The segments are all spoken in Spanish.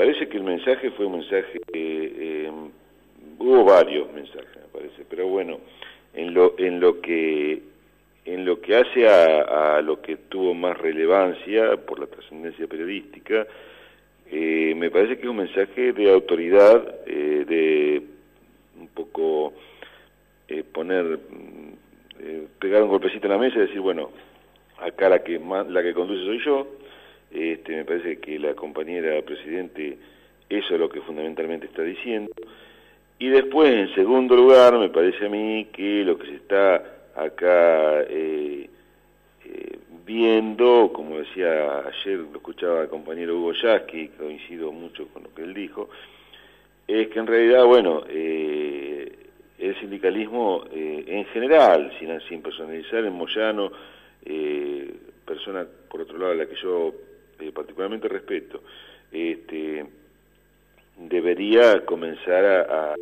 parece que el mensaje fue un mensaje, eh, hubo varios mensajes, me parece, pero bueno, en lo, en lo que en lo que hace a, lo que tuvo más relevancia por la trascendencia periodística, eh, me parece que es un mensaje de autoridad, eh, de un poco eh, poner, pegar un golpecito en la mesa y decir, bueno, acá la que, la que conduce soy yo, este, me parece que la compañera presidente eso es lo que fundamentalmente está diciendo. Y después, en segundo lugar, me parece a mí que lo que se está acá eh, eh, viendo, como decía ayer, lo escuchaba el compañero Hugo Yasky, coincido mucho con lo que él dijo, es que en realidad, bueno, eh, el sindicalismo en general, sin, sin personalizar en Moyano, persona por otro lado a la que yo particularmente respeto, este, debería comenzar a,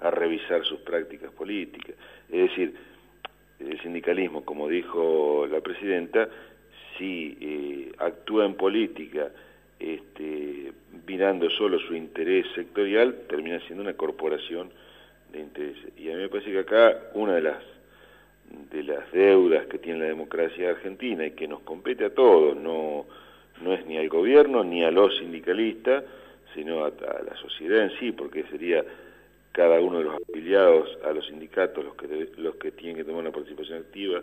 a, revisar sus prácticas políticas. Es decir, el sindicalismo, como dijo la presidenta, si eh, actúa en política este, mirando solo su interés sectorial, termina siendo una corporación de intereses. Y a mí me parece que acá una de las de las deudas que tiene la democracia argentina y que nos compete a todos, no, no es ni al gobierno ni a los sindicalistas, sino a, la sociedad en sí, porque sería cada uno de los afiliados a los sindicatos los que, los que tienen que tomar una participación activa,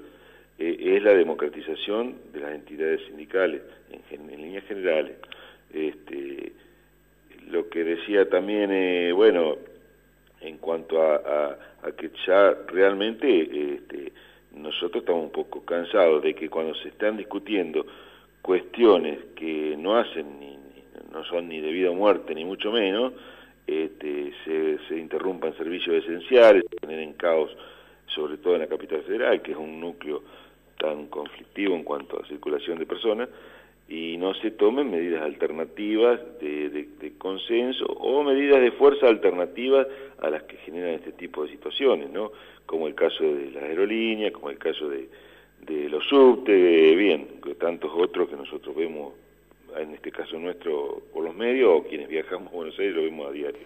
eh, es la democratización de las entidades sindicales, en, líneas generales. Este, lo que decía también, eh, bueno, en cuanto a, a, que ya realmente este, nosotros estamos un poco cansados de que cuando se están discutiendo cuestiones que no hacen ni no son ni de vida o muerte, ni mucho menos, este, se, se interrumpan servicios esenciales, se generen caos, sobre todo en la capital federal, que es un núcleo tan conflictivo en cuanto a circulación de personas, y no se tomen medidas alternativas de, de, consenso o medidas de fuerza alternativas a las que generan este tipo de situaciones, ¿no? Como el caso de las aerolíneas, como el caso de, de los subtes, bien, tantos otros que nosotros vemos en este caso nuestro, por los medios, o quienes viajamos a Buenos Aires lo vemos a diario.